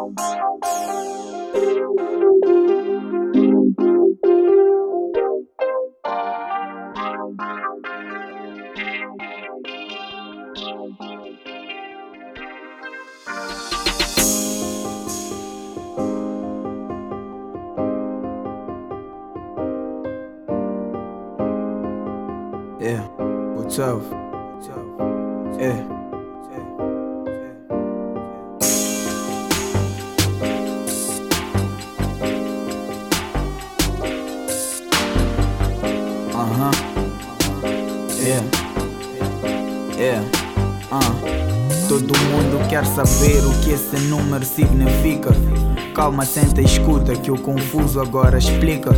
Yeah, what's up? Yeah. Uh huh. Yeah. Yeah. Uh. Todo mundo quer saber o que esse número significa. Calma, senta e escuta que o confuso agora explica.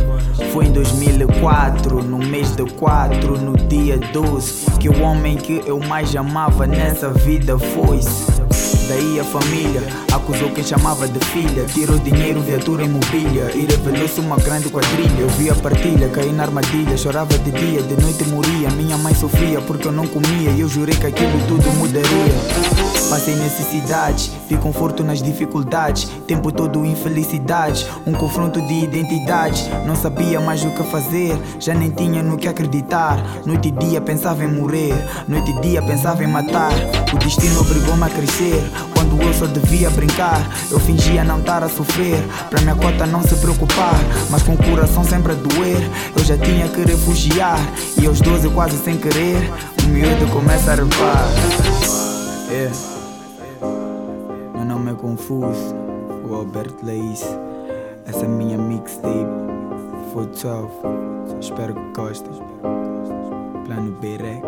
Foi em 2004, no mês de 4, no dia 12, que o homem que eu mais amava nessa vida foi-se. Daí a família acusou quem chamava de filha. Tirou dinheiro, viatura e mobília. E revelou-se uma grande quadrilha. Eu vi a partilha, caí na armadilha. Chorava de dia, de noite moria. Minha mãe sofria porque eu não comia. E eu jurei que aquilo tudo mudaria. Passei necessidades, vi conforto nas dificuldades. Tempo todo infelicidades, um confronto de identidades. Não sabia mais o que fazer, já nem tinha no que acreditar. Noite e dia pensava em morrer, noite e dia pensava em matar. O destino obrigou-me a crescer, quando eu só devia brincar. Eu fingia não estar a sofrer, pra minha cota não se preocupar. Mas com o coração sempre a doer, eu já tinha que refugiar. E aos 12, quase sem querer, o miúdo começa a repar. Yeah. Meu nome é Confuso, o Alberto Leis. Essa é minha mixtape. For 12. Espero que gostem. Plano Berec.